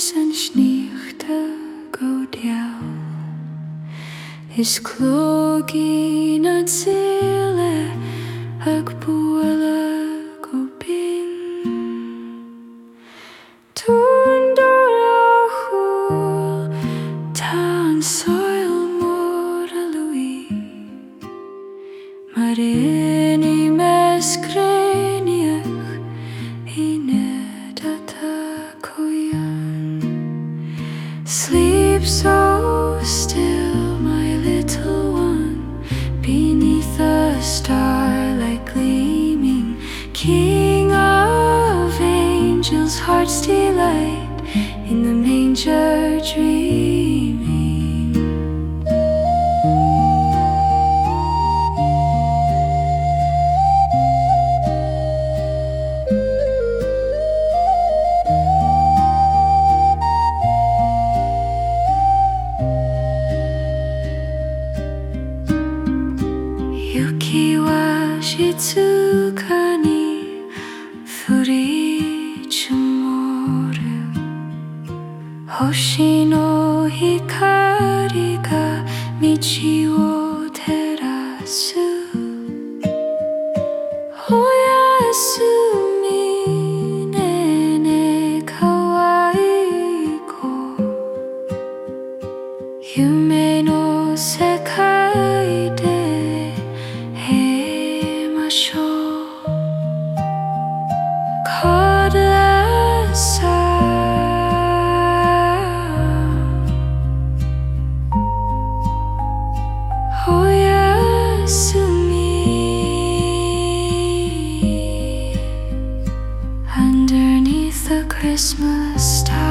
is an sníochtta go deall Is chlógé na síle ag buile go bin Tún do chu tá soil a luí Mar heart's delight, in the manger dreaming. 雪は静かに降り積もる星の光が道を照らす。おやすみねねえかわいい子。夢の世界 underneath the Christmas star.